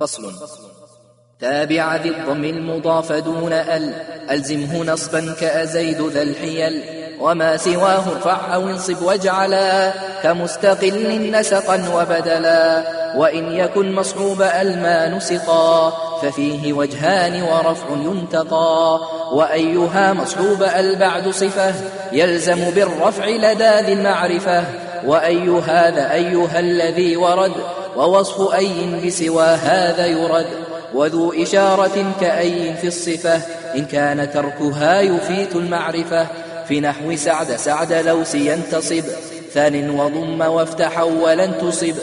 فصل. تابع ذي الضم المضاف دون ال. ألزمه نصبا كأزيد ذا الحيل. وما سواه ارفع أو انصب واجعلا. كمستقل نسقا وبدلا. وإن يكن مصحوب ألما نسقا. ففيه وجهان ورفع ينتقى وأيها مصحوب البعد صفة. يلزم بالرفع لدى ذي المعرفة. وأي هذا أيها الذي ورد. ووصف أي بسوى هذا يرد وذو إشارة كأي في الصفة إن كان تركها يفيت المعرفة في نحو سعد سعد لوس ينتصب ثان وضم وافتح ولن تصب.